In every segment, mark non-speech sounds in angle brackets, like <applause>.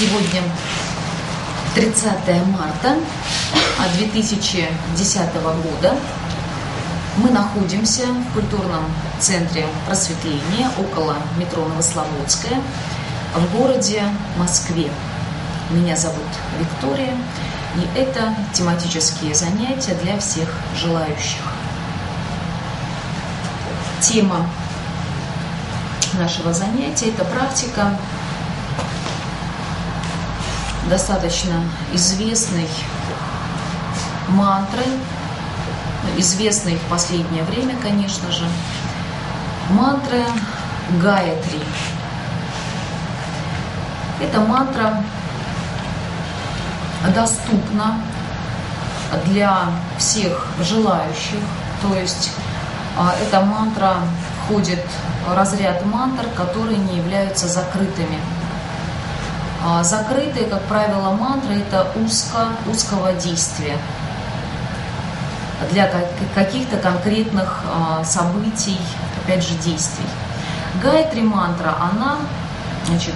Сегодня 30 марта 2010 года. Мы находимся в культурном центре просветления около метро Новослободская в городе Москве. Меня зовут Виктория, и это тематические занятия для всех желающих. Тема нашего занятия – это практика достаточно известной мантры, известной в последнее время, конечно же, мантры Гаятри. Эта мантра доступна для всех желающих, то есть а, эта мантра входит в разряд мантр, которые не являются закрытыми. А, закрытые, как правило, мантры – это узко, узкого действия для каких-то конкретных а, событий, опять же, действий. Гайтри мантра, она, значит,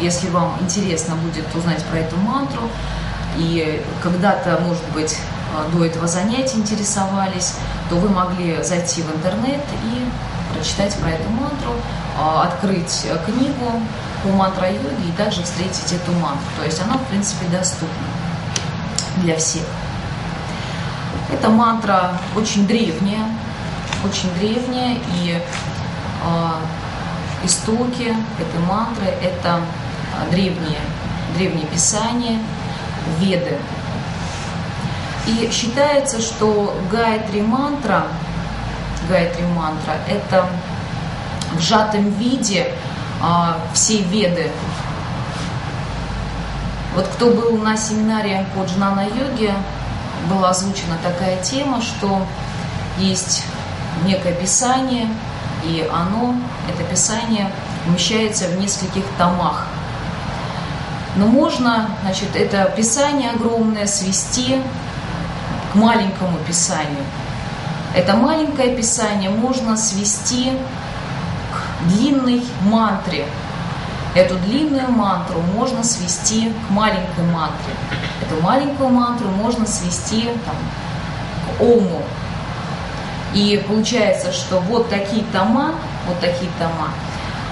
если вам интересно будет узнать про эту мантру, и когда-то, может быть, а, до этого занятия интересовались, то вы могли зайти в интернет и прочитать про эту мантру, открыть книгу по мантра-йоге и также встретить эту мантру. То есть она, в принципе, доступна для всех. Эта мантра очень древняя, очень древняя, и э, истоки этой мантры – это древние, древние писания, веды. И считается, что Гайатри мантра, Гайатри мантра – это в сжатом виде а, все веды. Вот кто был на семинаре по джнана-йоге, была озвучена такая тема, что есть некое писание, и оно, это писание, умещается в нескольких томах. Но можно, значит, это писание огромное свести к маленькому писанию. Это маленькое писание можно свести длинной мантре. Эту длинную мантру можно свести к маленькой мантре. Эту маленькую мантру можно свести там, к ому. И получается, что вот такие тома, вот такие тома,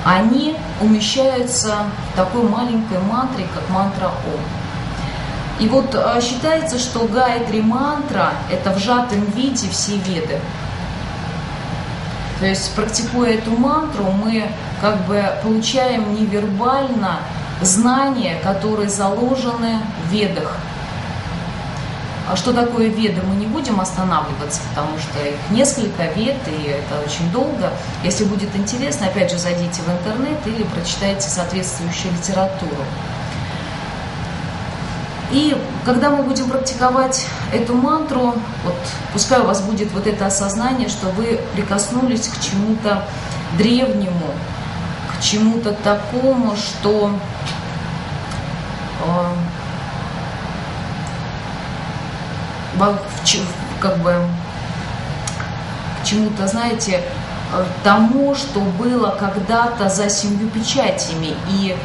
они умещаются в такой маленькой мантре, как мантра Ом. И вот а, считается, что Гайатри мантра – это в сжатом виде все веды. То есть, практикуя эту мантру, мы как бы получаем невербально знания, которые заложены в ведах. А что такое веды, мы не будем останавливаться, потому что их несколько вед, и это очень долго. Если будет интересно, опять же, зайдите в интернет или прочитайте соответствующую литературу. И когда мы будем практиковать эту мантру, вот пускай у вас будет вот это осознание, что вы прикоснулись к чему-то древнему, к чему-то такому, что э, как бы к чему-то, знаете, э, тому, что было когда-то за семью печатями и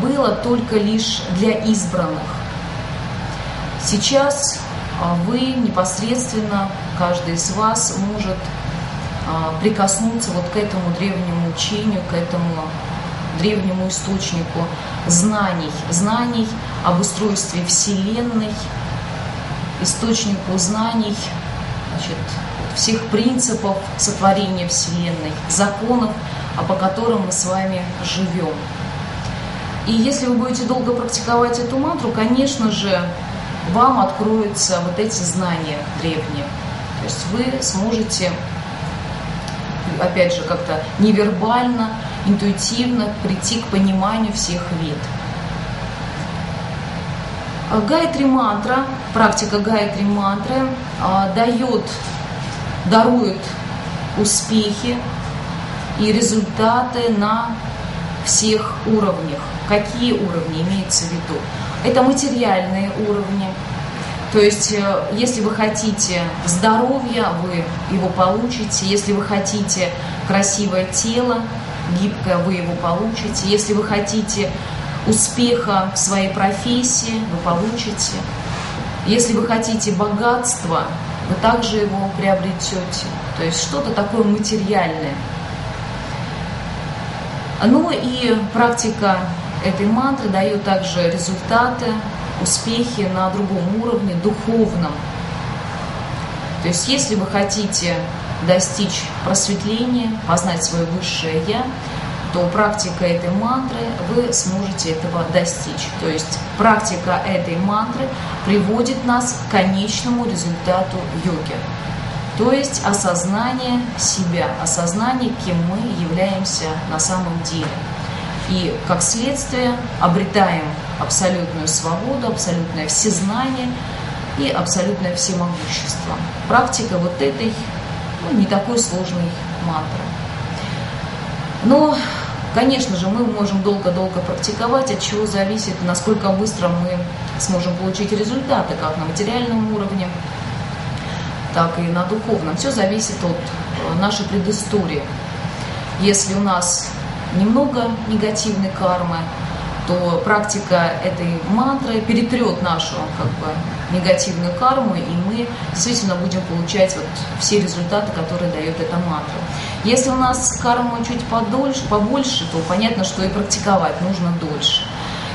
было только лишь для избранных. Сейчас а, вы непосредственно, каждый из вас может а, прикоснуться вот к этому древнему учению, к этому древнему источнику знаний, знаний об устройстве Вселенной, источнику знаний значит, всех принципов сотворения Вселенной, законов, а по которым мы с вами живем. И если вы будете долго практиковать эту мантру, конечно же, вам откроются вот эти знания древние. То есть вы сможете, опять же, как-то невербально, интуитивно прийти к пониманию всех вид. Гайтри мантра, практика гайтри мантры а, дает, дарует успехи и результаты на всех уровнях. Какие уровни имеется в виду? Это материальные уровни. То есть, э, если вы хотите здоровья, вы его получите. Если вы хотите красивое тело, гибкое, вы его получите. Если вы хотите успеха в своей профессии, вы получите. Если вы хотите богатства, вы также его приобретете. То есть что-то такое материальное. Ну и практика этой мантры дает также результаты, успехи на другом уровне, духовном. То есть если вы хотите достичь просветления, познать свое высшее «Я», то практика этой мантры вы сможете этого достичь. То есть практика этой мантры приводит нас к конечному результату йоги. То есть осознание себя, осознание, кем мы являемся на самом деле. И как следствие обретаем абсолютную свободу, абсолютное всезнание и абсолютное всемогущество. Практика вот этой ну, не такой сложной мантры. Но Конечно же, мы можем долго-долго практиковать, от чего зависит, насколько быстро мы сможем получить результаты, как на материальном уровне, так и на духовном. Все зависит от э, нашей предыстории. Если у нас немного негативной кармы, то практика этой мантры перетрет нашу как бы, негативную карму, и мы действительно будем получать вот все результаты, которые дает эта мантра. Если у нас карма чуть подольше, побольше, то понятно, что и практиковать нужно дольше.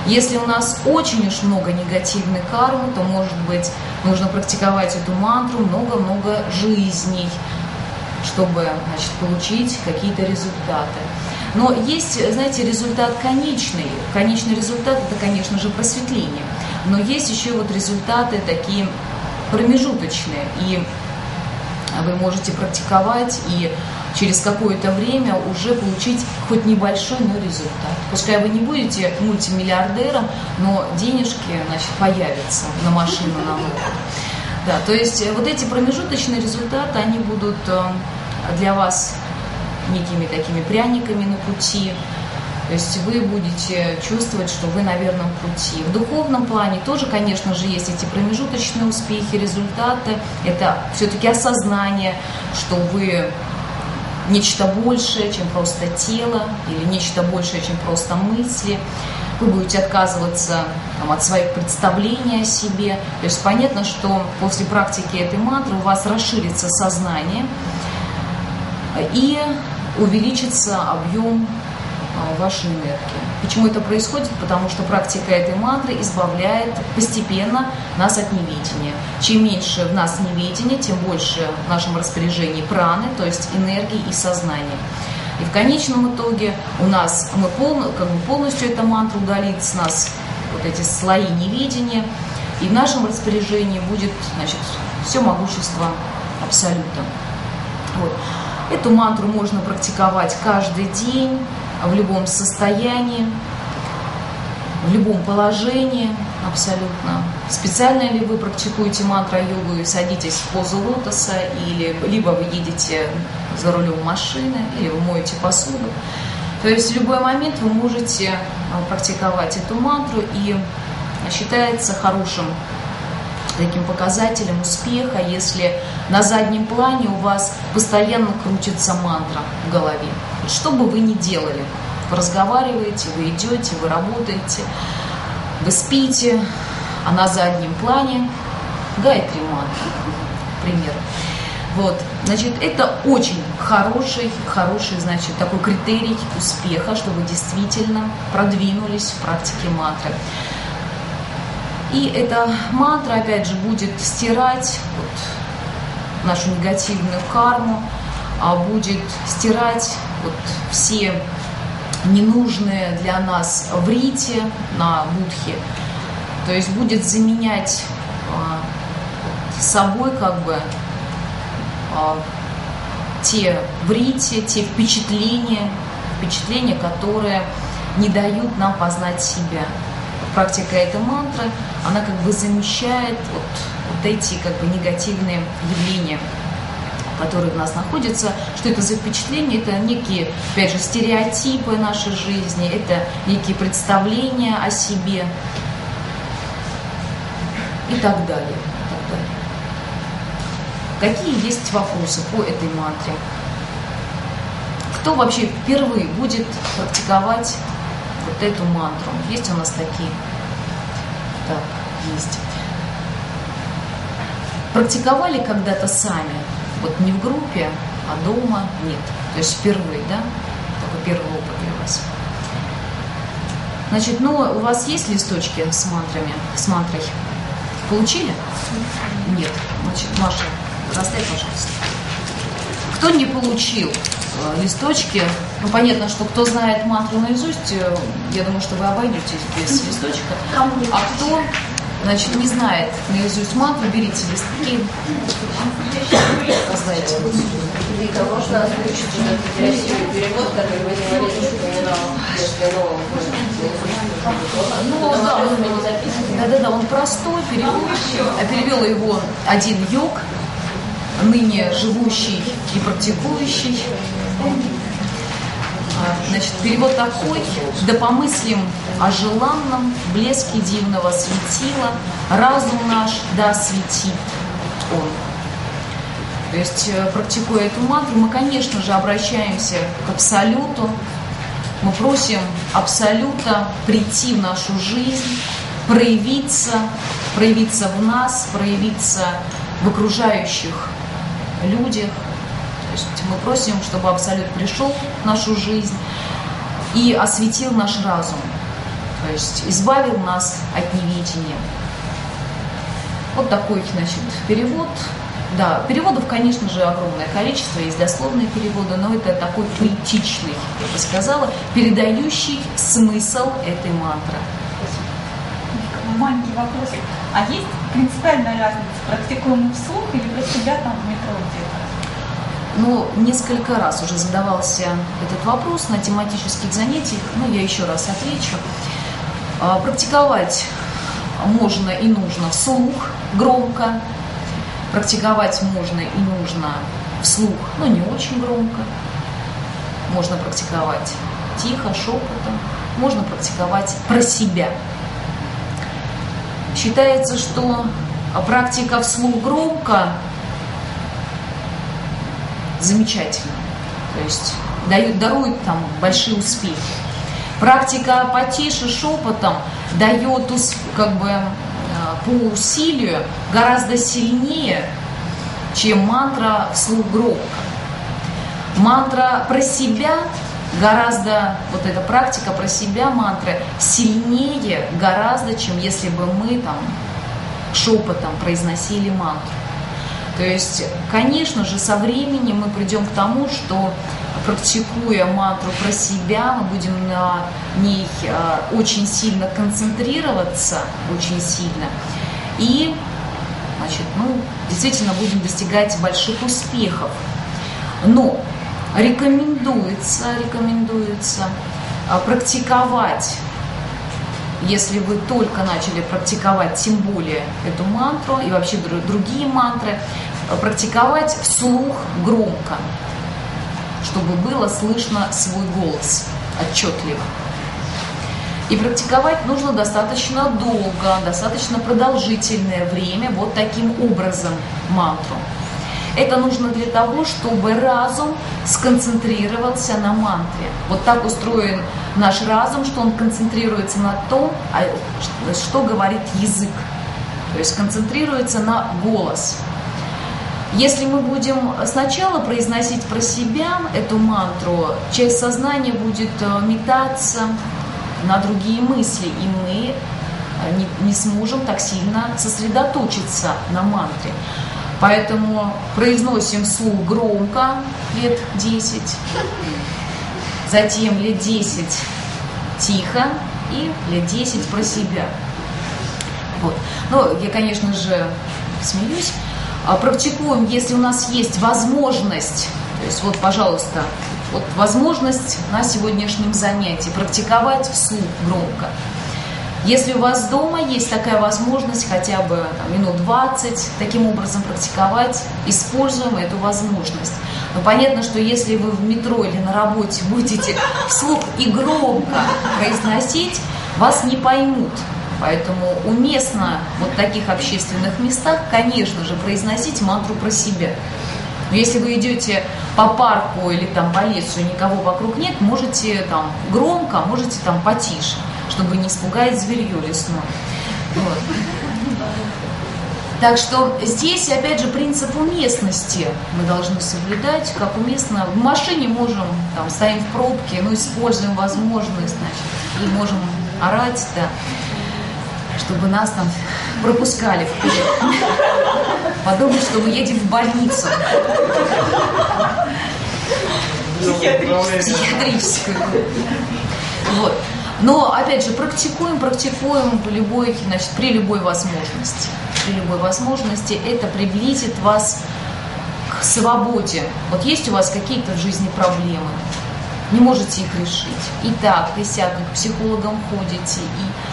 Если у нас очень уж много негативной кармы, то, может быть, нужно практиковать эту мантру много-много жизней, чтобы значит, получить какие-то результаты. Но есть, знаете, результат конечный. Конечный результат – это, конечно же, просветление. Но есть еще вот результаты такие промежуточные. И вы можете практиковать и через какое-то время уже получить хоть небольшой, но результат. Пускай вы не будете мультимиллиардером, но денежки значит, появятся на машину на новую. Да, то есть вот эти промежуточные результаты, они будут э, для вас некими такими пряниками на пути. То есть вы будете чувствовать, что вы на верном пути. В духовном плане тоже, конечно же, есть эти промежуточные успехи, результаты. Это все-таки осознание, что вы нечто большее, чем просто тело, или нечто большее, чем просто мысли. Вы будете отказываться там, от своих представлений о себе. То есть понятно, что после практики этой мантры у вас расширится сознание, и увеличится объем а, вашей энергии. Почему это происходит? Потому что практика этой мантры избавляет постепенно нас от неведения. Чем меньше в нас неведения, тем больше в нашем распоряжении праны, то есть энергии и сознания. И в конечном итоге у нас мы пол, как бы полностью эта мантра удалит с нас вот эти слои неведения, и в нашем распоряжении будет значит, все могущество абсолюта. Вот. Эту мантру можно практиковать каждый день, в любом состоянии, в любом положении абсолютно. Специально ли вы практикуете мантра-йогу и садитесь в позу лотоса, или либо вы едете за рулем машины, или вы моете посуду. То есть в любой момент вы можете а, практиковать эту мантру, и считается хорошим таким показателем успеха, если на заднем плане у вас постоянно крутится мантра в голове. Что бы вы ни делали, вы разговариваете, вы идете, вы работаете, вы спите, а на заднем плане гайтри мантра, к. Вот, значит, это очень хороший, хороший, значит, такой критерий успеха, чтобы действительно продвинулись в практике мантры. И эта мантра, опять же, будет стирать вот, нашу негативную карму, а будет стирать вот все ненужные для нас врите на будхе. То есть будет заменять а, собой как бы а, те врите, те впечатления, впечатления, которые не дают нам познать себя практика этой мантры, она как бы замещает вот, вот эти как бы негативные явления которые в нас находятся, что это за впечатления, это некие, опять же, стереотипы нашей жизни, это некие представления о себе и так далее. Так далее. Какие есть вопросы по этой мантре? Кто вообще впервые будет практиковать вот эту мантру. Есть у нас такие? Так, есть. Практиковали когда-то сами? Вот не в группе, а дома? Нет. То есть впервые, да? Только первый опыт для вас. Значит, ну, у вас есть листочки с мантрами, с мантрой? Получили? Нет. Значит, Маша, расставь, пожалуйста. Кто не получил листочки, ну, понятно, что кто знает мантру наизусть, э, я думаю, что вы обойдетесь без листочка. А кто значит, не знает наизусть мантру, берите листки. Знаете. Вика, можно озвучить этот красивый перевод, который вы говорили, что не ну, да, он, да, да, да, он простой перевод. А перевел его один йог, ныне живущий и практикующий. А, значит, перевод такой. «Да помыслим о желанном блеске дивного светила, разум наш да осветит он». То есть, э, практикуя эту мантру, мы, конечно же, обращаемся к Абсолюту, мы просим Абсолюта прийти в нашу жизнь, проявиться, проявиться в нас, проявиться в окружающих людях. Есть мы просим, чтобы Абсолют пришел в нашу жизнь и осветил наш разум, то есть избавил нас от неведения. Вот такой, значит, перевод. Да, переводов, конечно же, огромное количество, есть дословные переводы, но это такой поэтичный, я бы сказала, передающий смысл этой мантры. Маленький вопрос. А есть принципиальная разница, практикуем вслух или про себя там в метро где-то? Ну, несколько раз уже задавался этот вопрос на тематических занятиях, но я еще раз отвечу. А, практиковать можно и нужно вслух, громко, Практиковать можно и нужно вслух, но не очень громко. Можно практиковать тихо, шепотом. Можно практиковать про себя. Считается, что практика вслух громко замечательно. То есть дают, дарует там большие успехи. Практика потише, шепотом дает как бы по усилию гораздо сильнее, чем мантра вслух громко. Мантра про себя гораздо, вот эта практика про себя мантры сильнее гораздо, чем если бы мы там шепотом произносили мантру. То есть, конечно же, со временем мы придем к тому, что практикуя мантру про себя, мы будем на ней а, очень сильно концентрироваться, очень сильно. И, значит, ну, действительно будем достигать больших успехов. Но рекомендуется, рекомендуется а, практиковать если вы только начали практиковать, тем более эту мантру и вообще другие мантры, практиковать вслух громко чтобы было слышно свой голос отчетливо. И практиковать нужно достаточно долго, достаточно продолжительное время, вот таким образом мантру. Это нужно для того, чтобы разум сконцентрировался на мантре. Вот так устроен наш разум, что он концентрируется на том, а, что говорит язык. То есть концентрируется на голос. Если мы будем сначала произносить про себя эту мантру, часть сознания будет э, метаться на другие мысли, и мы э, не, не сможем так сильно сосредоточиться на мантре. Поэтому произносим слух громко лет 10, затем лет 10 тихо и лет 10 про себя. Вот. Ну, я, конечно же, смеюсь, практикуем, если у нас есть возможность, то есть вот, пожалуйста, вот возможность на сегодняшнем занятии практиковать вслух громко. Если у вас дома есть такая возможность, хотя бы там, минут 20, таким образом практиковать, используем эту возможность. Но понятно, что если вы в метро или на работе будете <laughs> вслух и громко произносить, вас не поймут. Поэтому уместно вот в таких общественных местах, конечно же, произносить мантру про себя. Но если вы идете по парку или там по лесу никого вокруг нет, можете там громко, можете там потише, чтобы не испугать зверье лесное. Вот. Так что здесь, опять же, принцип уместности мы должны соблюдать, как уместно. В машине можем, там, стоим в пробке, но используем возможность, значит, и можем орать, да, чтобы нас там пропускали вперед. Подумать, что мы едем в больницу. Психиатрическую. Вот. Но, опять же, практикуем, практикуем в любой, значит, при любой возможности. При любой возможности это приблизит вас к свободе. Вот есть у вас какие-то в жизни проблемы, не можете их решить. И так, и сяк, и к психологам ходите, и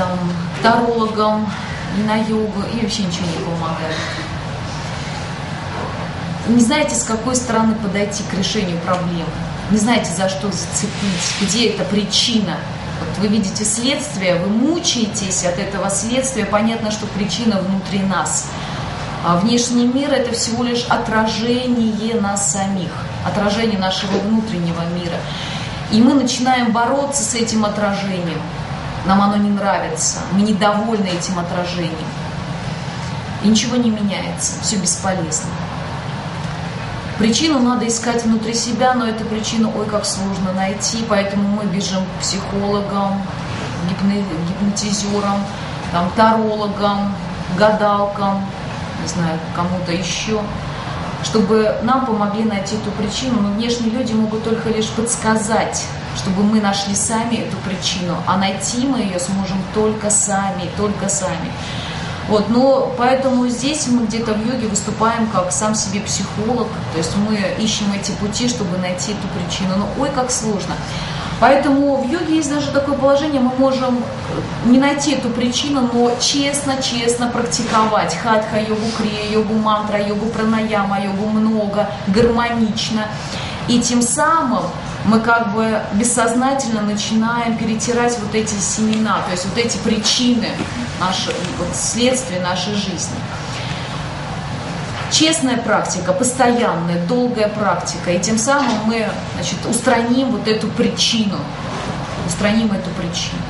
там, тарологам, и на йогу, и вообще ничего не помогает. Не знаете, с какой стороны подойти к решению проблемы не знаете, за что зацепить, где эта причина. Вот вы видите следствие, вы мучаетесь от этого следствия, понятно, что причина внутри нас. А внешний мир – это всего лишь отражение нас самих, отражение нашего внутреннего мира. И мы начинаем бороться с этим отражением. Нам оно не нравится, мы недовольны этим отражением. И ничего не меняется, все бесполезно. Причину надо искать внутри себя, но эту причину, ой, как сложно найти, поэтому мы бежим к психологам, гипнотизерам, там, тарологам, гадалкам, не знаю, кому-то еще, чтобы нам помогли найти эту причину. Но внешние люди могут только лишь подсказать, чтобы мы нашли сами эту причину, а найти мы ее сможем только сами, только сами. Вот, но поэтому здесь мы где-то в йоге выступаем как сам себе психолог, то есть мы ищем эти пути, чтобы найти эту причину. Но ой, как сложно. Поэтому в йоге есть даже такое положение, мы можем не найти эту причину, но честно-честно практиковать хатха-йогу, крия-йогу, мантра, йогу, пранаяма, йогу много, гармонично. И тем самым мы как бы бессознательно начинаем перетирать вот эти семена, то есть вот эти причины, наши, вот следствия нашей жизни. Честная практика, постоянная, долгая практика, и тем самым мы значит, устраним вот эту причину, устраним эту причину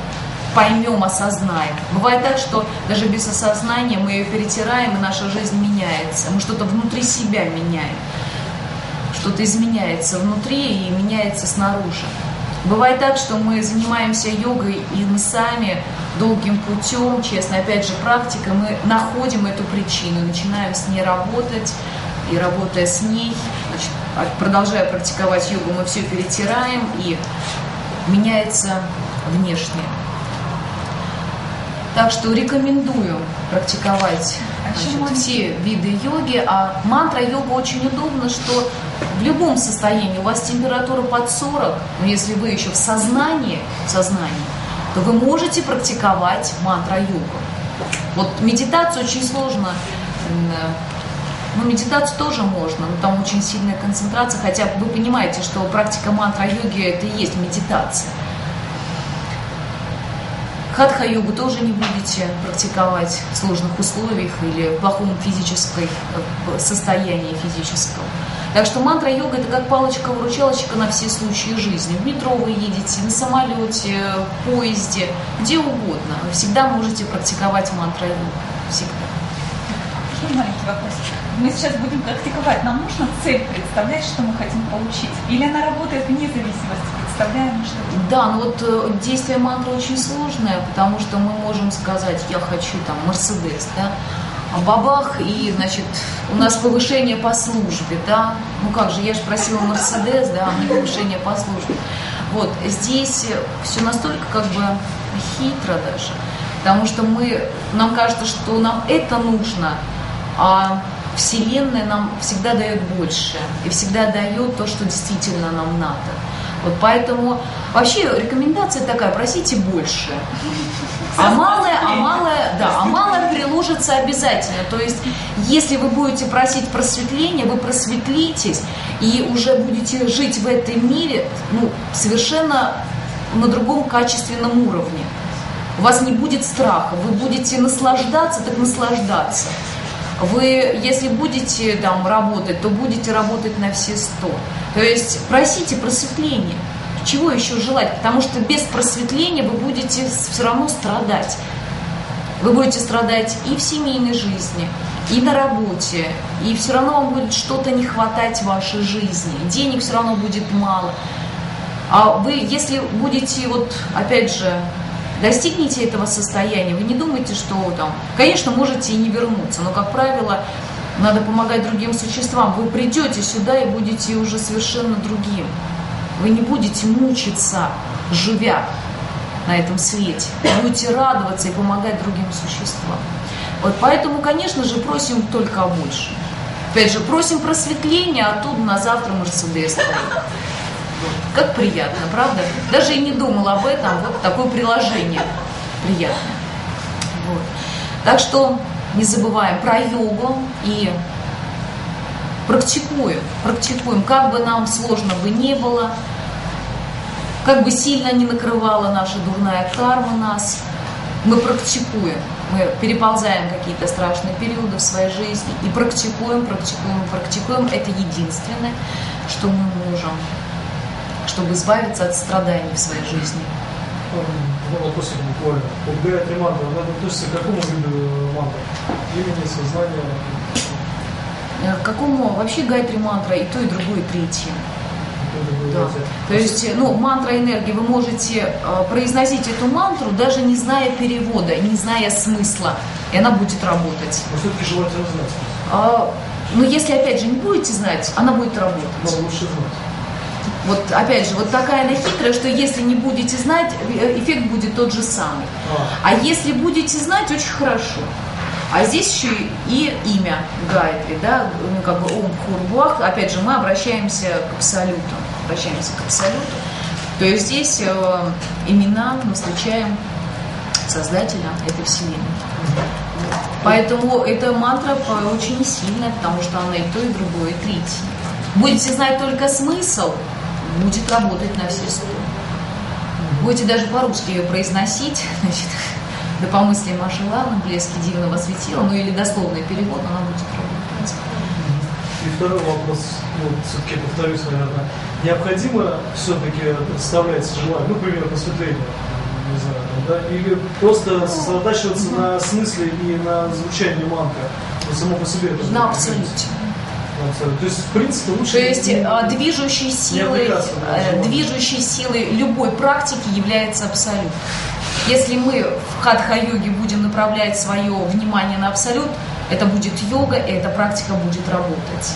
поймем, осознаем. Бывает так, что даже без осознания мы ее перетираем, и наша жизнь меняется. Мы что-то внутри себя меняем что-то изменяется внутри и меняется снаружи. Бывает так, что мы занимаемся йогой, и мы сами долгим путем, честно, опять же, практика, мы находим эту причину, начинаем с ней работать, и работая с ней, значит, продолжая практиковать йогу, мы все перетираем, и меняется внешнее. Так что рекомендую практиковать значит, все виды йоги. А мантра йога очень удобно, что в любом состоянии у вас температура под 40, но если вы еще в сознании, в сознании, то вы можете практиковать мантра-йогу. Вот медитацию очень сложно, ну, медитацию тоже можно, но там очень сильная концентрация, хотя вы понимаете, что практика мантра-йоги это и есть медитация. Хатха-йогу тоже не будете практиковать в сложных условиях или в плохом физическом э, состоянии физическом. Так что мантра-йога это как палочка-выручалочка на все случаи жизни. В метро вы едете, на самолете, в поезде, где угодно. Вы всегда можете практиковать мантра-йогу. Всегда. Еще маленький вопрос. Мы сейчас будем практиковать. Нам нужно цель представлять, что мы хотим получить? Или она работает вне зависимости? Представляем, что Да, но вот э, действие мантры очень сложное, потому что мы можем сказать, я хочу там Мерседес, да, а бабах, и, значит, у нас повышение по службе, да, ну как же, я же просила Мерседес, да, а мне повышение по службе. Вот, здесь все настолько как бы хитро даже, потому что мы, нам кажется, что нам это нужно, а Вселенная нам всегда дает больше и всегда дает то, что действительно нам надо. Вот поэтому вообще рекомендация такая, просите больше. А малое, а малое, да, а малое приложится обязательно. То есть, если вы будете просить просветления, вы просветлитесь и уже будете жить в этом мире ну, совершенно на другом качественном уровне. У вас не будет страха, вы будете наслаждаться, так наслаждаться. Вы, если будете там работать, то будете работать на все сто. То есть просите просветления. Чего еще желать? Потому что без просветления вы будете все равно страдать. Вы будете страдать и в семейной жизни, и на работе, и все равно вам будет что-то не хватать в вашей жизни. Денег все равно будет мало. А вы, если будете, вот, опять же, достигнете этого состояния, вы не думайте, что там, конечно, можете и не вернуться, но, как правило, надо помогать другим существам. Вы придете сюда и будете уже совершенно другим. Вы не будете мучиться, живя на этом свете. Вы будете радоваться и помогать другим существам. Вот поэтому, конечно же, просим только о большем. Опять же, просим просветления, а тут на завтра Мерседес стоит. Как приятно, правда? Даже и не думал об этом, вот такое приложение приятное. Вот. Так что не забываем про йогу и практикуем, практикуем, как бы нам сложно бы не было, как бы сильно не накрывала наша дурная карма нас, мы практикуем, мы переползаем какие-то страшные периоды в своей жизни и практикуем, практикуем, практикуем. Это единственное, что мы можем, чтобы избавиться от страданий в своей жизни. Ну, вопросик буквально. Вот Гайатри мантра, она относится к какому виду мантры? Имени, сознания? Э, К какому вообще гайтри мантра и то, и другое, и третье. Да. То есть, ну, мантра энергии, вы можете э, произносить эту мантру, даже не зная перевода, не зная смысла, и она будет работать. Но все-таки желательно знать. А, но если, опять же, не будете знать, она будет работать. Но лучше знать. Вот, опять же, вот такая она хитрая, что если не будете знать, э, эффект будет тот же самый. А, А если будете знать, очень хорошо. А здесь еще и имя Гайатри, да, ну, как бы Ом Хурбуах, опять же, мы обращаемся к Абсолюту, обращаемся к Абсолюту. То есть здесь э, имена мы встречаем Создателя этой Вселенной. Поэтому эта мантра очень сильная, потому что она и то, и другое, и третье. Будете знать только смысл, будет работать на все сто. Будете даже по-русски ее произносить, <laughs> значит, да помысли Маши Лавна, блески дивного светила, ну или дословный перевод, она будет работать. И второй вопрос, ну, все-таки повторюсь, наверное. Необходимо все-таки представлять желание, ну, например, просветление, не знаю, да, или просто сосредотачиваться на смысле и на звучании вот само по себе это На абсолюте. То есть, в принципе, лучше... То есть э, движущей силой, э, движущей силой любой практики является абсолют. Если мы в хатха-йоге будем направлять свое внимание на абсолют, это будет йога, и эта практика будет работать.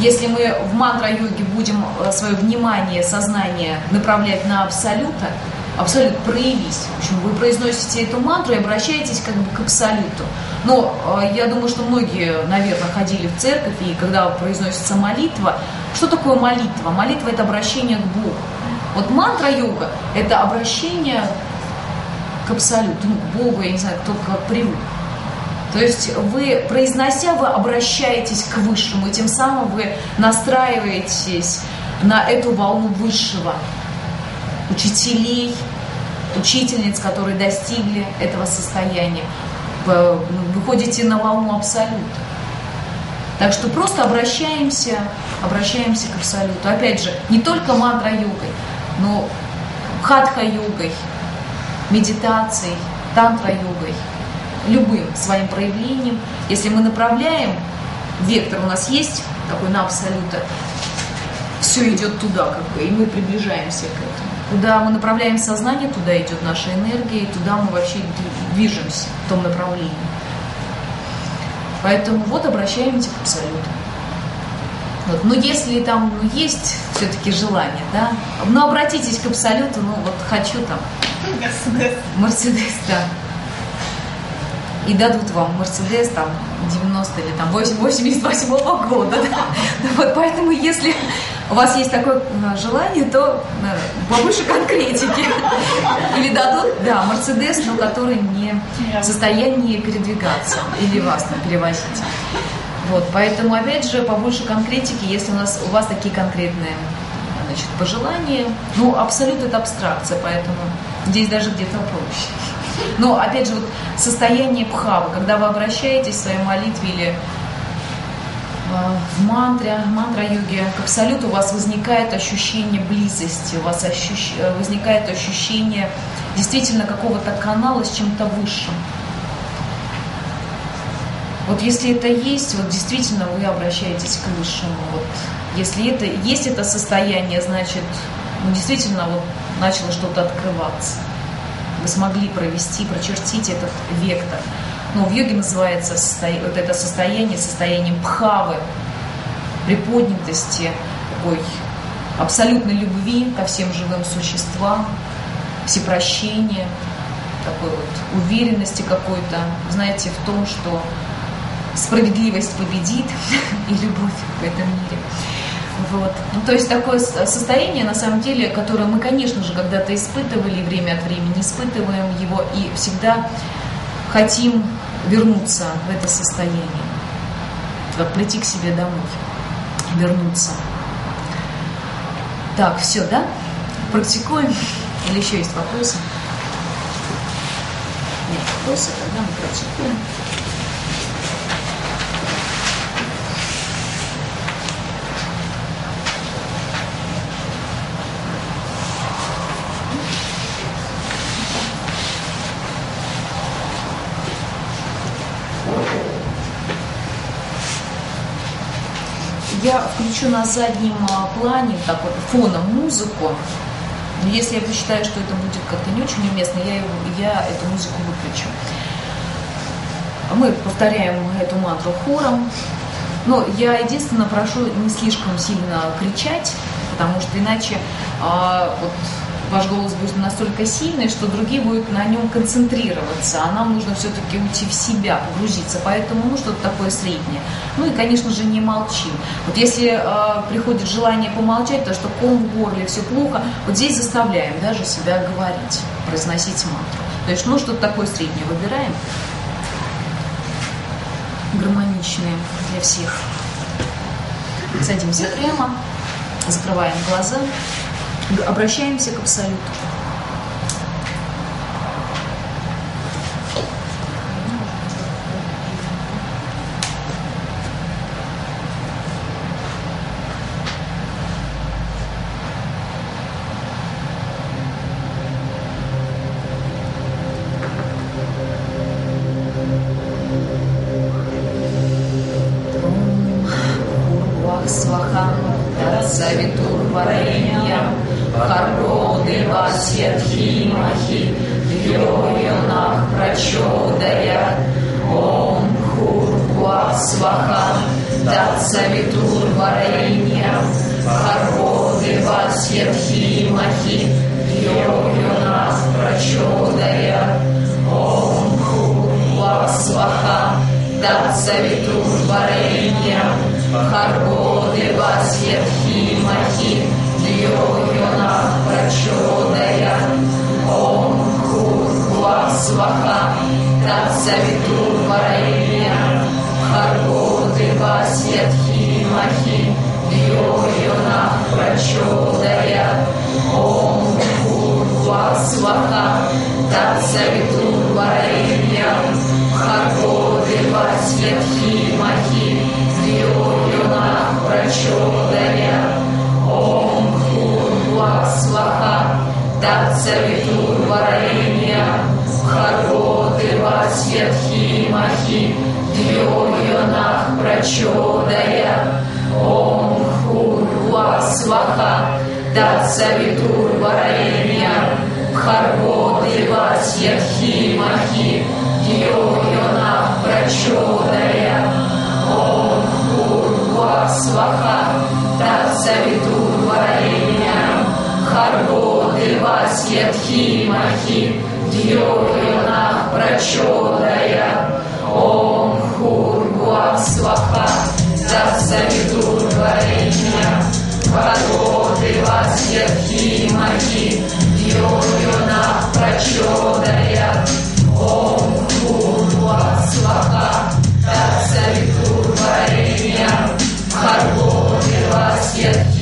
Если мы в мантра-йоге будем э, свое внимание, сознание направлять на абсолюта, абсолют проявись. В общем, вы произносите эту мантру и обращаетесь как бы к абсолюту. Но э, я думаю, что многие, наверное, ходили в церковь, и когда произносится молитва, что такое молитва? Молитва – это обращение к Богу. Вот мантра-йога – это обращение к абсолюту, ну, к Богу, я не знаю, кто как привык. То есть вы, произнося, вы обращаетесь к Высшему, и тем самым вы настраиваетесь на эту волну Высшего, учителей, учительниц, которые достигли этого состояния. Вы выходите на волну Абсолюта. Так что просто обращаемся, обращаемся к Абсолюту. Опять же, не только мантра-йогой, но хатха-йогой, медитацией, тантра-йогой, любым своим проявлением. Если мы направляем, вектор у нас есть такой на абсолюта, все идет туда, как бы, и мы приближаемся к этому. Куда мы направляем сознание, туда идет наша энергия, и туда мы вообще движемся в том направлении. Поэтому вот обращаемся к абсолюту. Вот. Но если там ну, есть все-таки желание, да, ну обратитесь к абсолюту, ну вот хочу там Мерседес. Мерседес, да. И дадут вам Мерседес там 90 или там 8 88 года. Да? Вот поэтому, если у вас есть такое э, желание, то э, побольше конкретики. Или дадут, да, Мерседес, но который не в состоянии передвигаться или вас там перевозить. Вот, поэтому, опять же, побольше конкретики, если у, нас, у вас такие конкретные значит, пожелания. Ну, абсолют это абстракция, поэтому здесь даже где-то проще. Но, опять же, вот состояние пхавы, когда вы обращаетесь в своей молитве или в мантре, мантра-йоге к абсолюту у вас возникает ощущение близости, у вас ощущ... возникает ощущение действительно какого-то канала с чем-то высшим. Вот если это есть, вот действительно вы обращаетесь к высшему. Вот если это есть это состояние, значит, ну, действительно вот начало что-то открываться. Вы смогли провести, прочертить этот вектор. Ну, в йоге называется вот это состояние состоянием пхавы, приподнятости, такой абсолютной любви ко всем живым существам, всепрощения, такой вот уверенности какой-то, знаете, в том, что справедливость победит <laughs> и любовь в этом мире. Вот. Ну, то есть такое состояние, на самом деле, которое мы, конечно же, когда-то испытывали, время от времени испытываем его и всегда хотим вернуться в это состояние, как прийти к себе домой, вернуться. Так, все, да? Практикуем? Или еще есть вопросы? Нет вопросов, тогда мы практикуем. Я включу на заднем а, плане, так вот, фоном музыку. Если я посчитаю, что это будет как-то не очень уместно, я, его, я эту музыку выключу. Мы повторяем эту мантру хором. Но я единственное прошу не слишком сильно кричать, потому что иначе а, вот, ваш голос будет настолько сильный, что другие будут на нем концентрироваться, а нам нужно все-таки уйти в себя, погрузиться. Поэтому ну, что-то такое среднее. Ну и, конечно же, не молчим. Вот если э, приходит желание помолчать, то что ком в горле, все плохо, вот здесь заставляем даже себя говорить, произносить мантру. То есть, ну, что-то такое среднее выбираем, гармоничное для всех. Садимся прямо, закрываем глаза обращаемся к абсолюту. Савитур Варенья, Харбодевасьядхимахи, Йойонах Прачодаят, Ом Хургва Сваха, Татсавитур Вареньям, Харбодевасьядхимахи, Йойонах Прачодаят, Ом Хургва Сваха, Татсавитур Вареньям, Харбодевасьядхимахи, Йогина Прачодая, Ом Хургва Сваха, Татсавиту Варайя, Харготы Васьядхи Махи, Йогина Прачодая, Ом Хургва Сваха, Татсавиту Варайя, Харготы Васьядхи Махи, Йогина Прачодая, Сваха, Татсавитур Варения, Харготы Васьядхи Махи, Дьойонах Прачодая, Ом Хурва Сваха, Татсавитур Варения, Харготы Васьядхи Махи, Дьойонах Прачодая, Ом Хурва Сваха, Татсавитур Варения, Харго Девасьядхи Махи Дьойонах Прачодая Ом Хургуа Сваха Дасавитур Варения. Харго Девасьядхи Махи Дьойонах Прачодая Ом Хургуа Сваха Дасавитур Варения. Харго Девасьядхи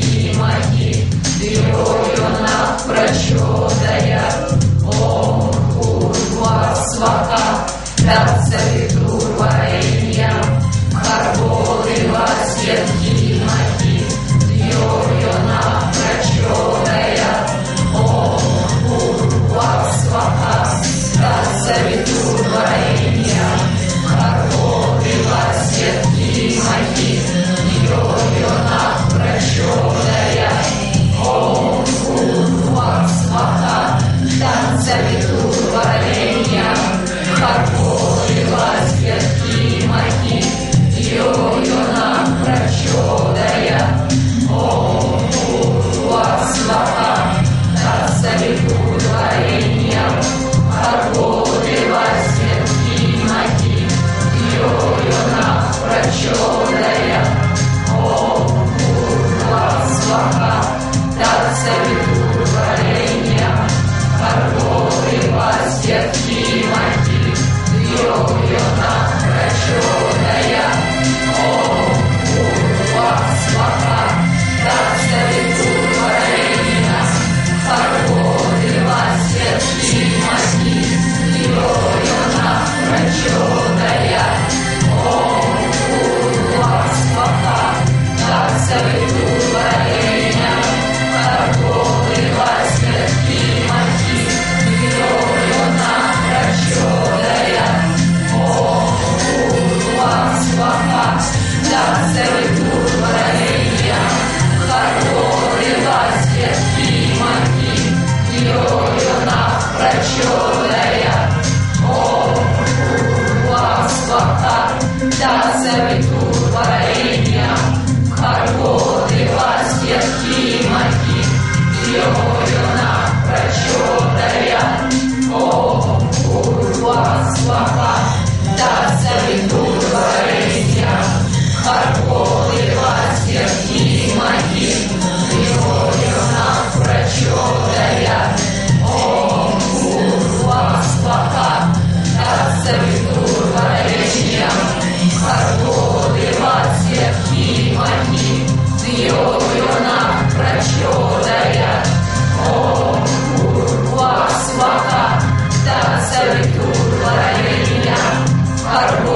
Махи,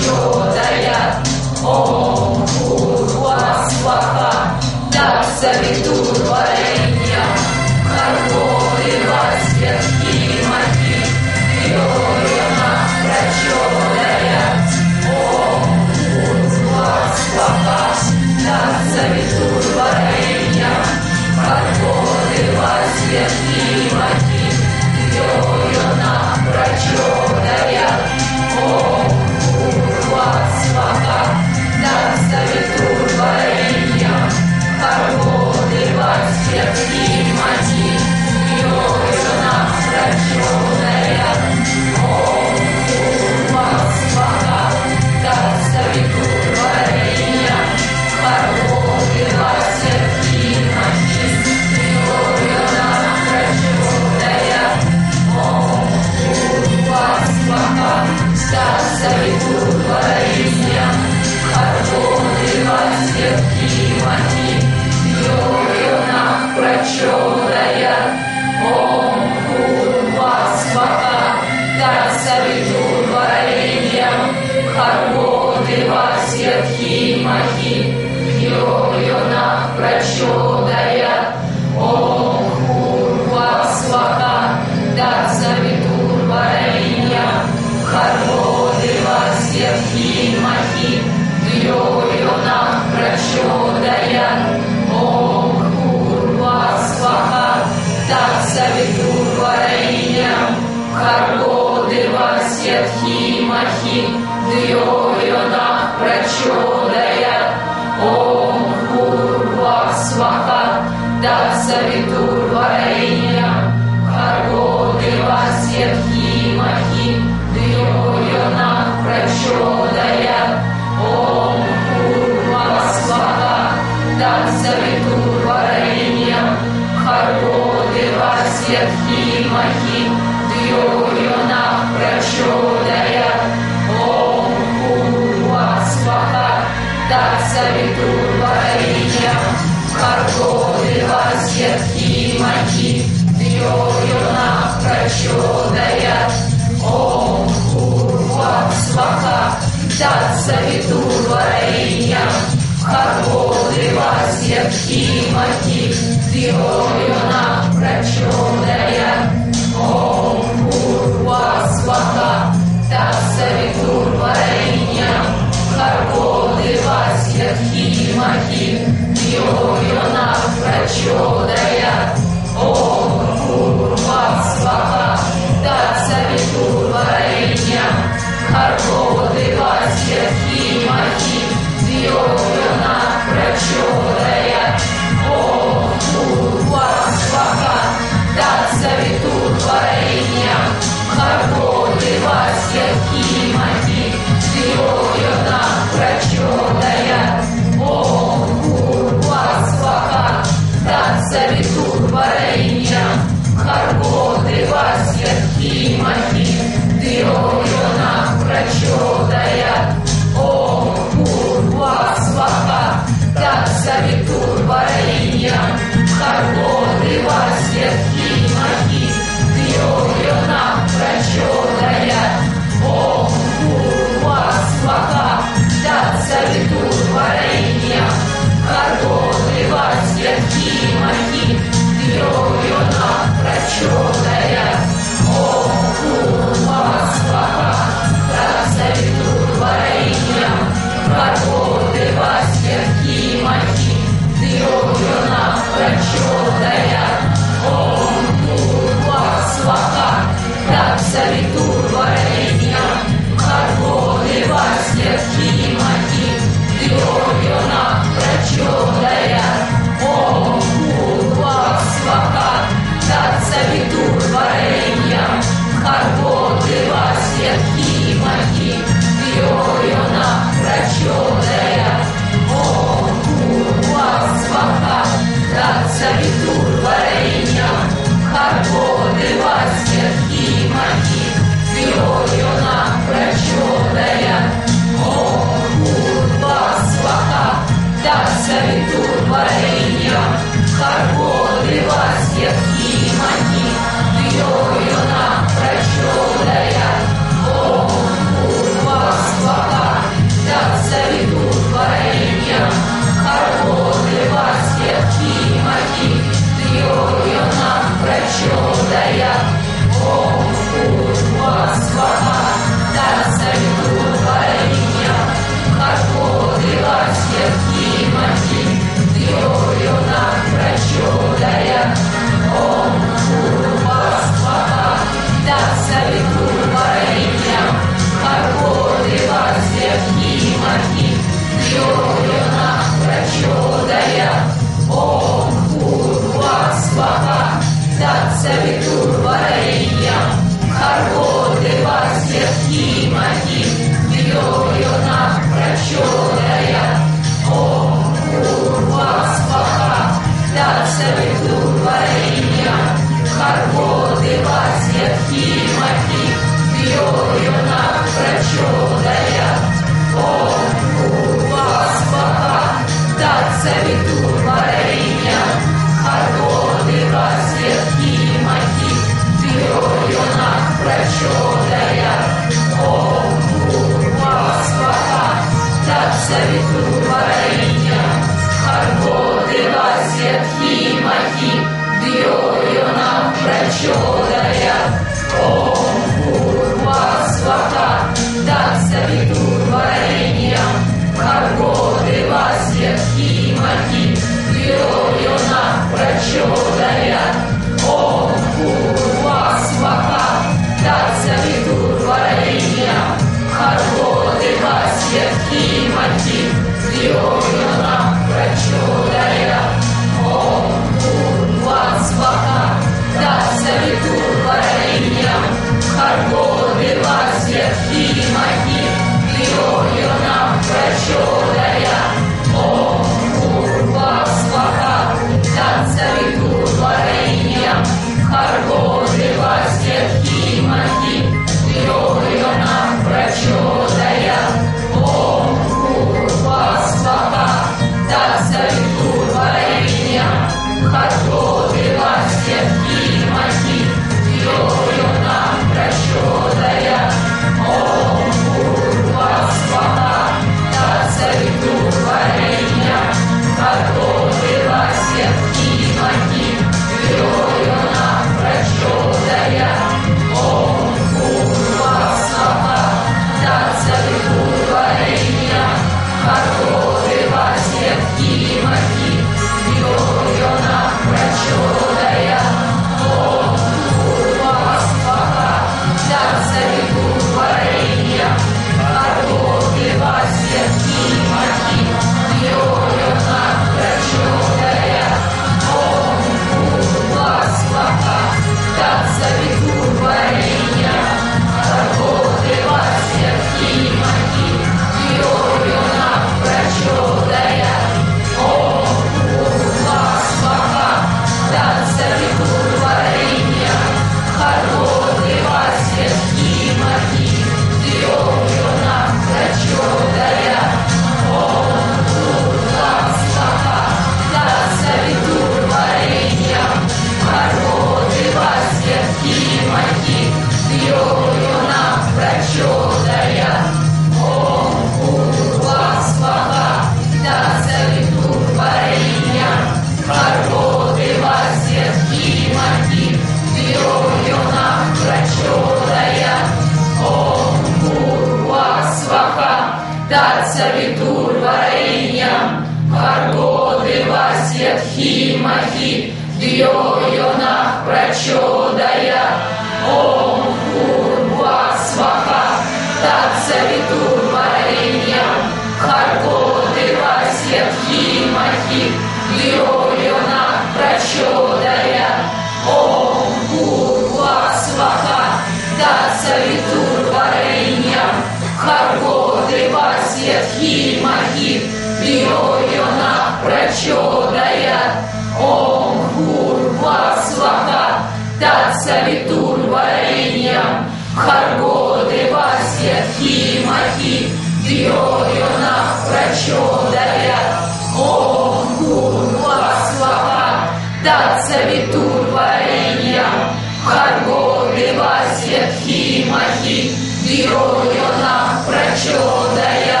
धीमहि, धियो यो नः प्रचोदयात्,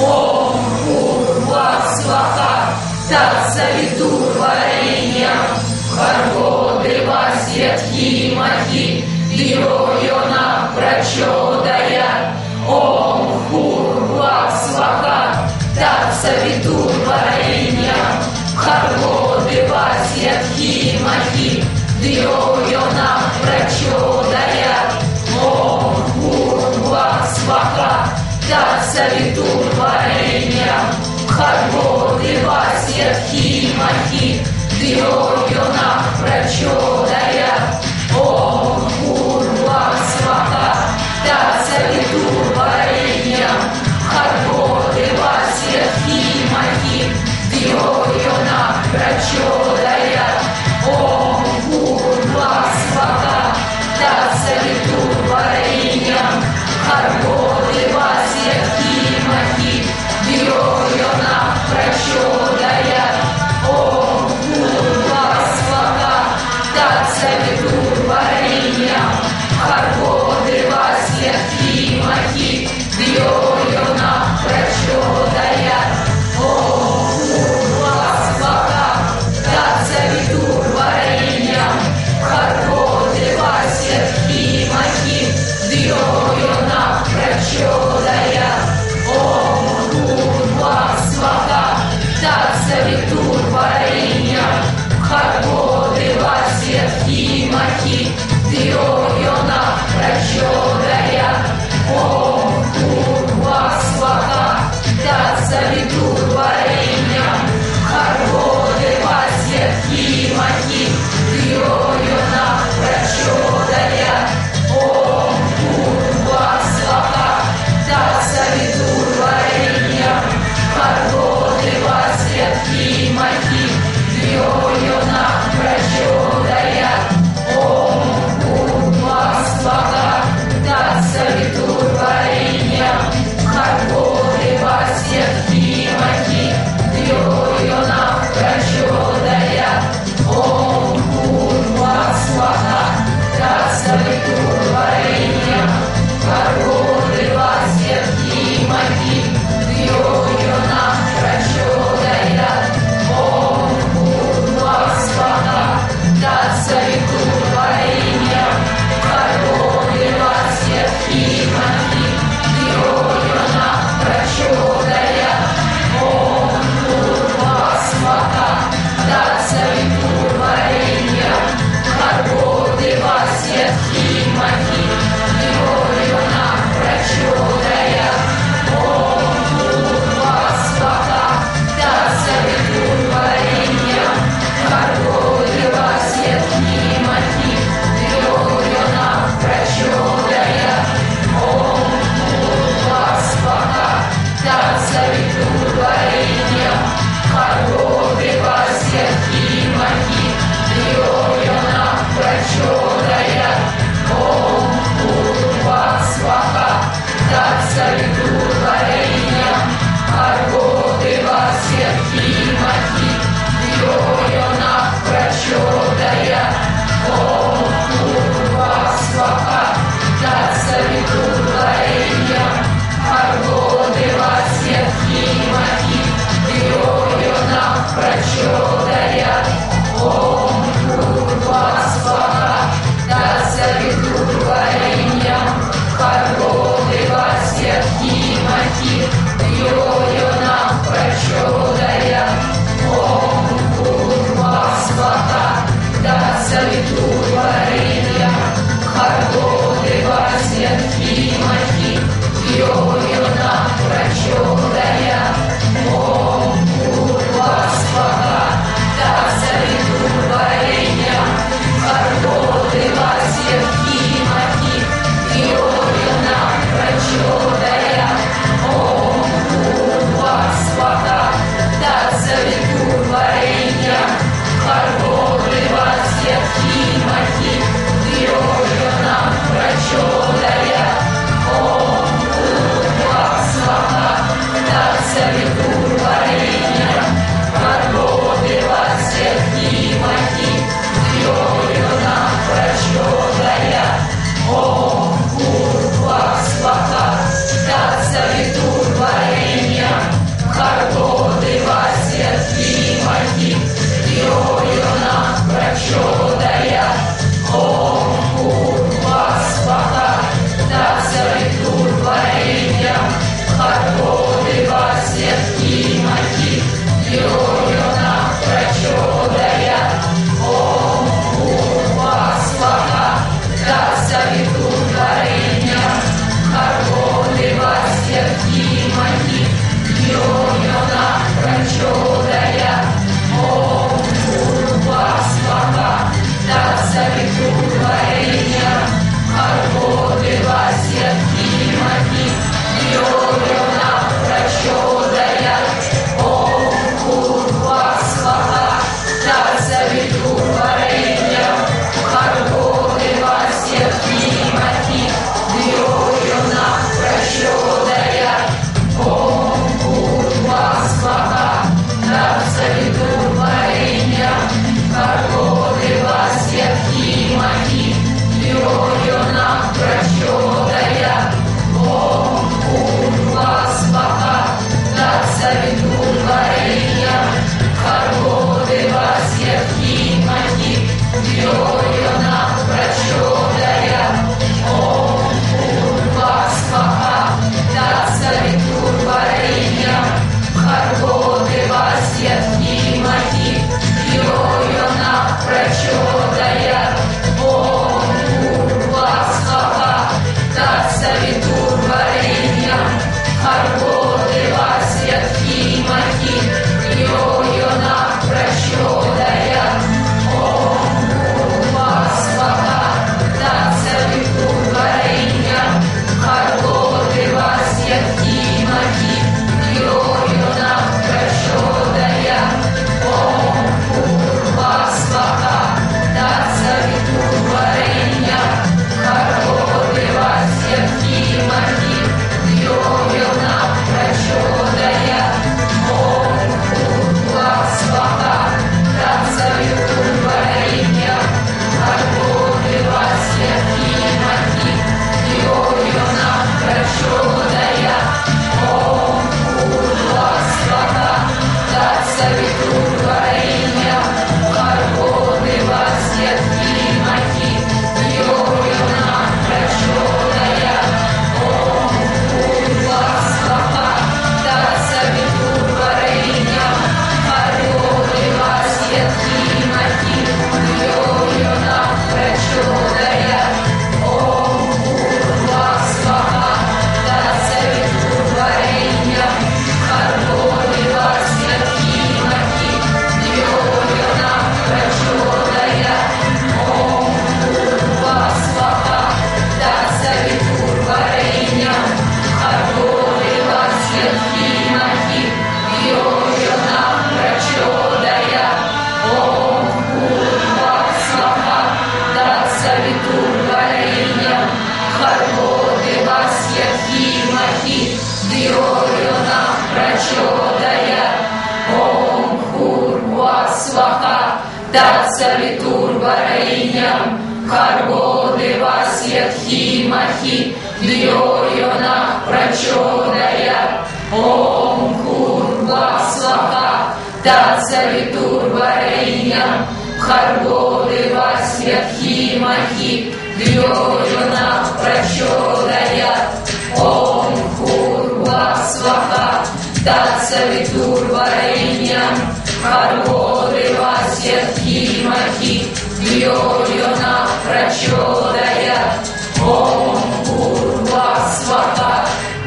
ॐ भूर्भुवः स्वः, तत्सवितुर्वरेण्यं, भर्गो देवस्य धीमहि, धियो यो नः प्रचोदयात्, ॐ भूर्भुवः स्वः, तत्सवितुर्वरेण्यं, भर्गो देवस्य махи, героя Борьбы во всех кимаки, Дерет ее нам прочетая.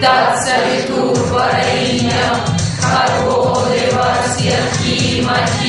да царит Дух во имя, всех и мотив.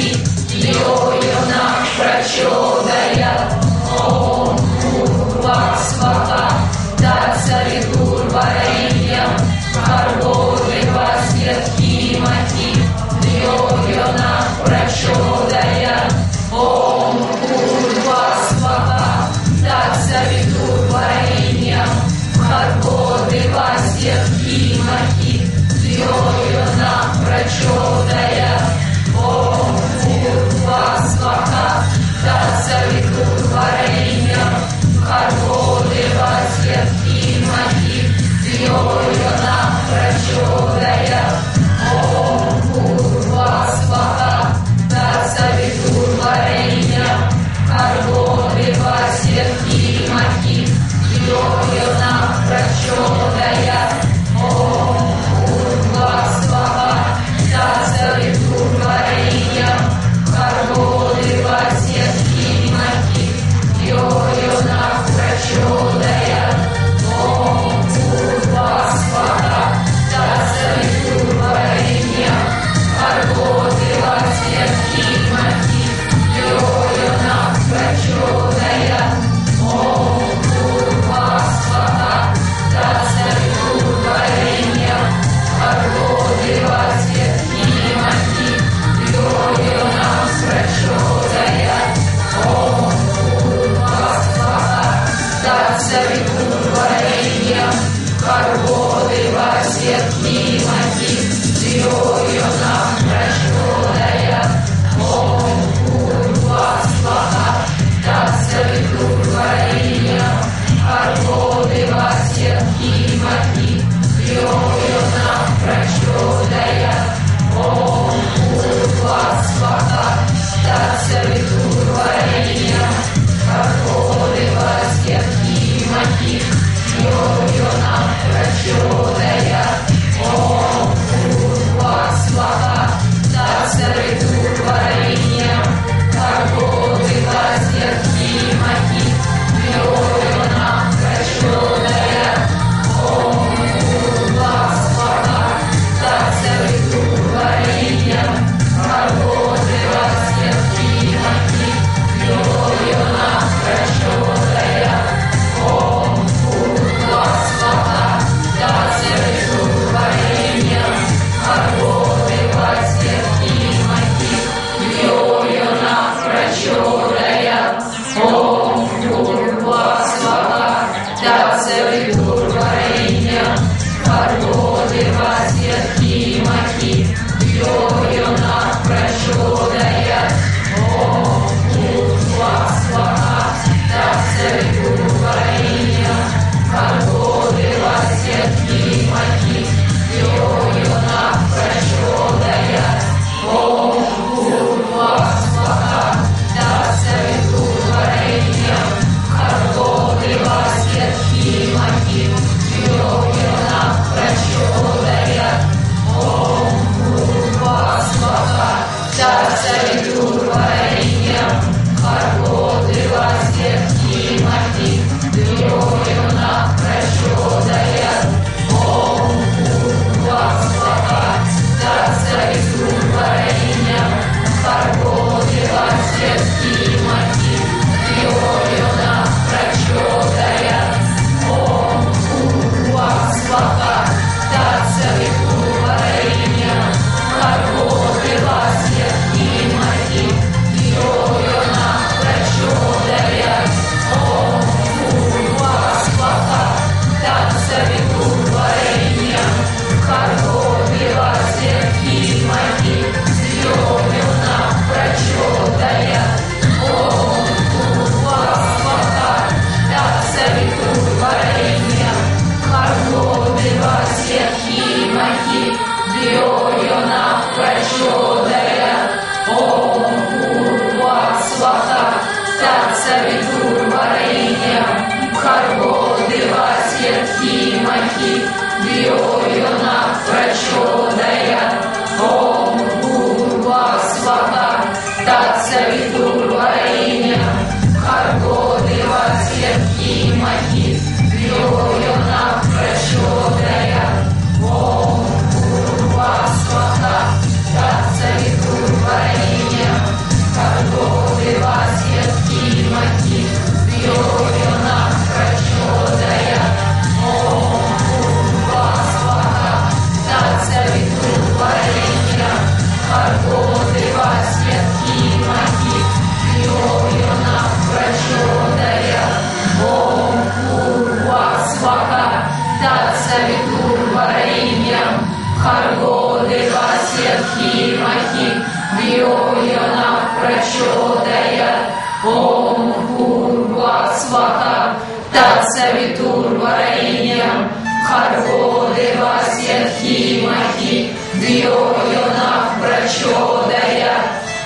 Шодая, Ом Курба Свата, Тацавитур Вараиням, Харводы Васьянхи Махи, Дьойонах Прачодая,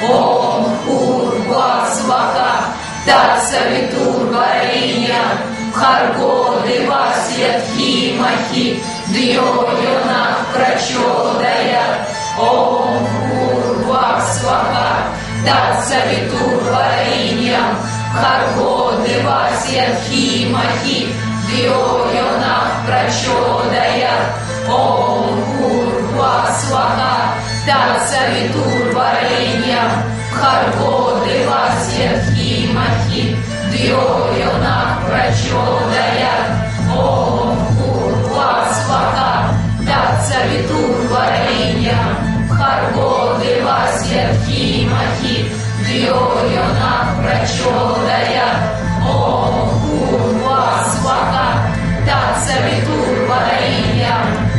Ом Курба Свата, Тацавитур Вараиням, Харгоды Васьянхи Махи, Дьойонах Прачодая, Datsavituhariniam Харго Девасьярхи Махи Диойонах Прачодая Ом Гурва Сваха Датсавитурварениям Харго Девасьярхи Махи Диойонах Прачодая Ом Гурва Сваха Датсавитурварениям Харго Девасьярхи Йона прочолая, о, курва свака, так совету вария,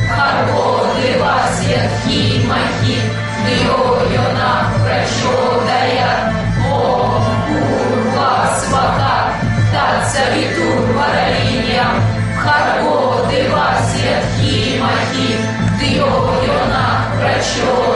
хороводы вас ядхи махи, Йона прочолая, о, курва свака, так совету вария, хороводы вас ядхи махи, Йона прочолая.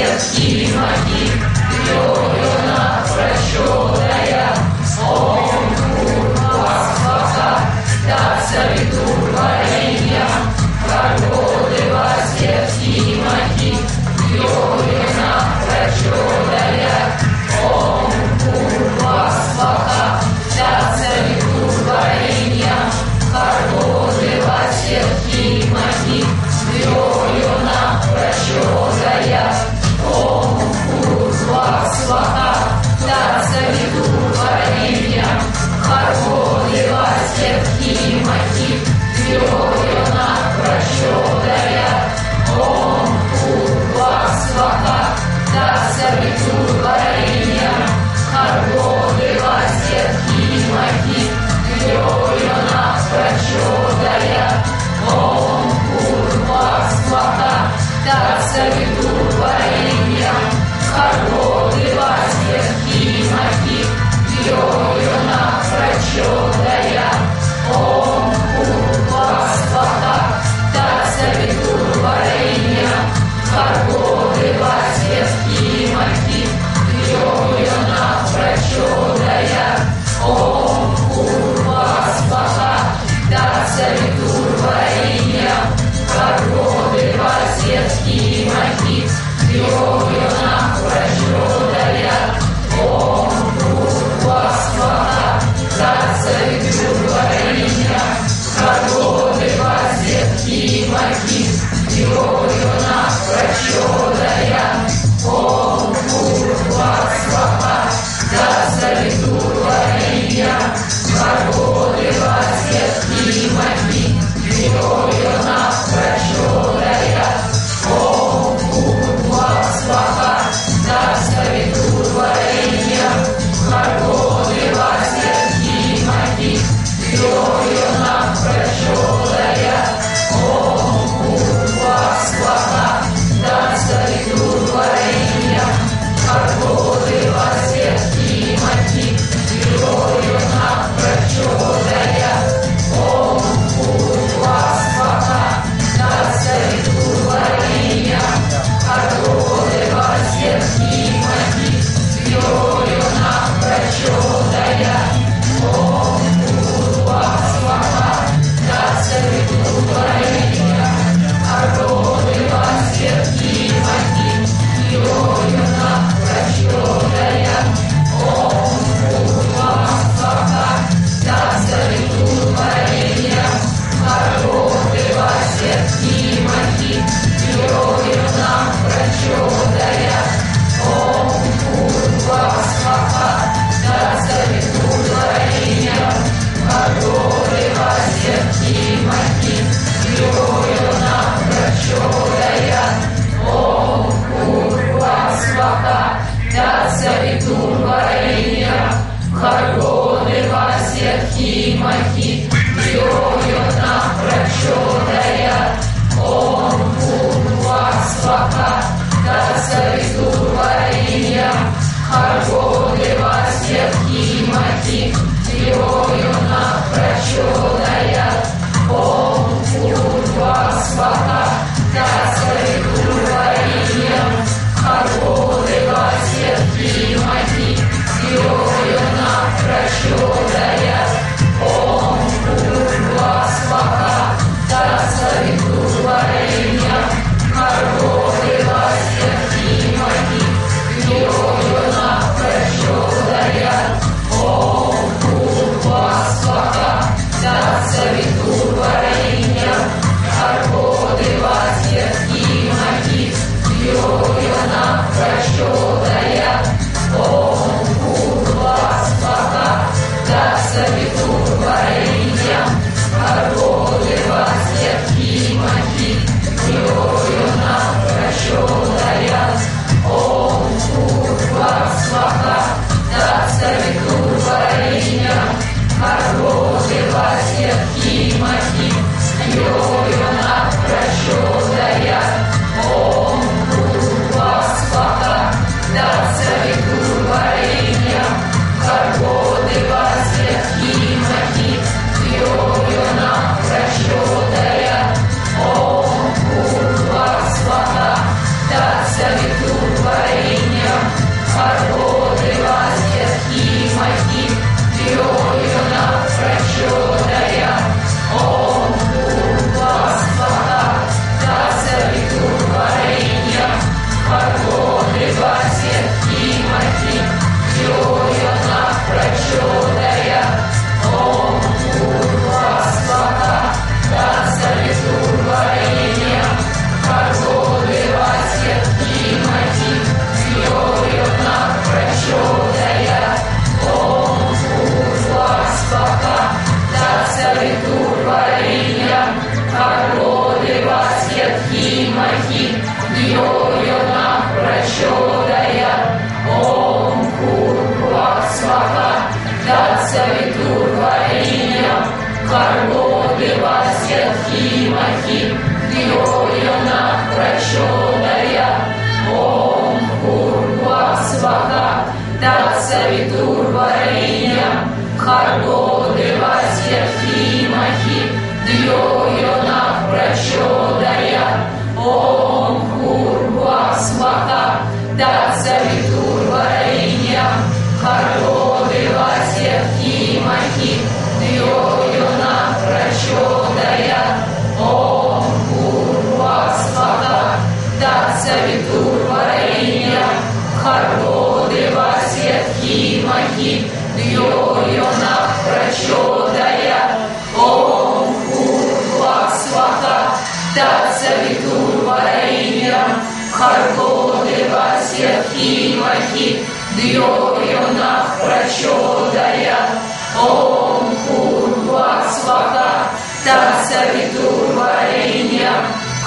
Deus te guarde.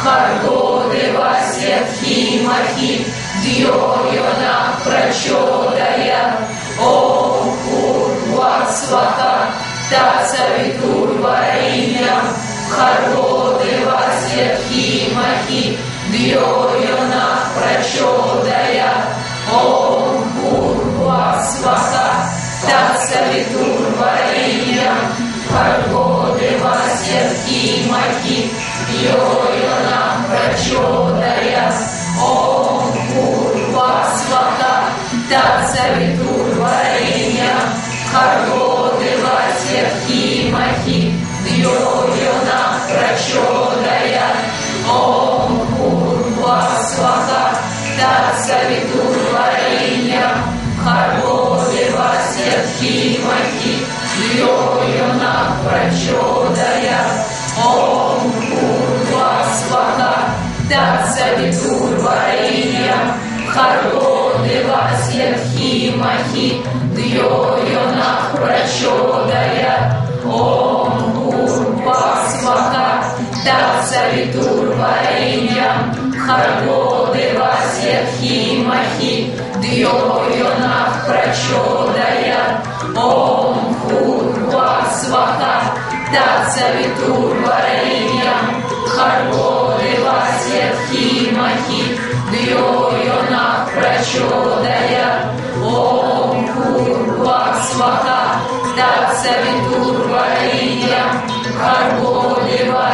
Харгоды васетхи махи, Дьойона прачодая, Ом Пурва Сваха, Тасавитурва имя, Харгоды васетхи махи, Дьойона прачодая, Ом Пурва Сваха, Тасавитурва имя, Харгоды васетхи махи, Дьойона Харконилась, як хімахі, Дйойона прочодая, Ом гурпас мака, та царитур варіням, Харконилась, як хімахі, Дйойона прочодая, Ом гурпас мака, та царитур варіням, Харконилась, як хімахі, Дйойона чудая, Ом курва свата, даца витурва ия, Карболева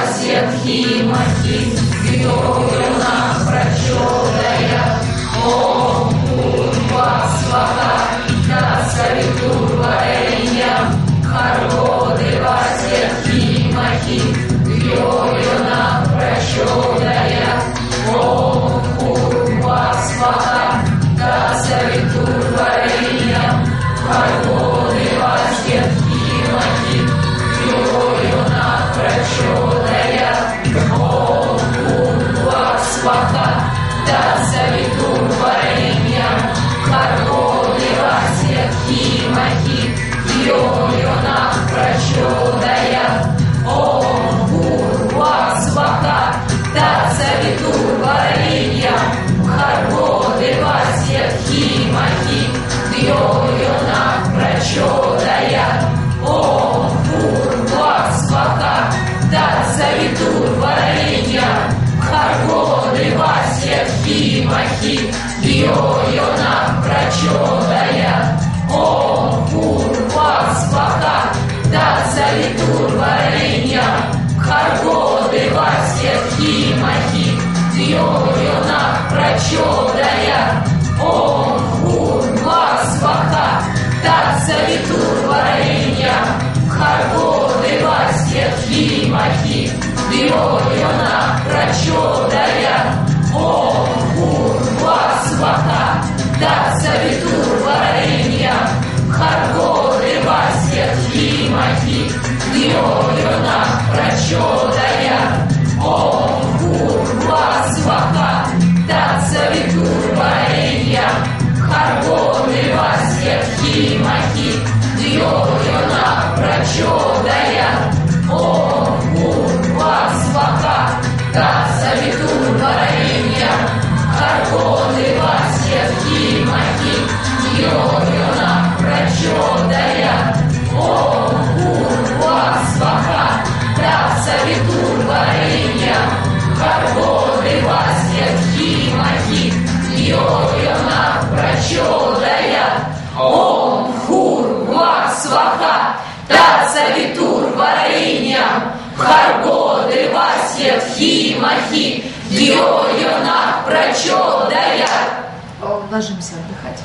махи, Гьорна прочудая, Ом курва свата, даца витурва ия, Карболева махи, Гьорна прочудая, махи, дио йона прочо дая. Ложимся отдыхать.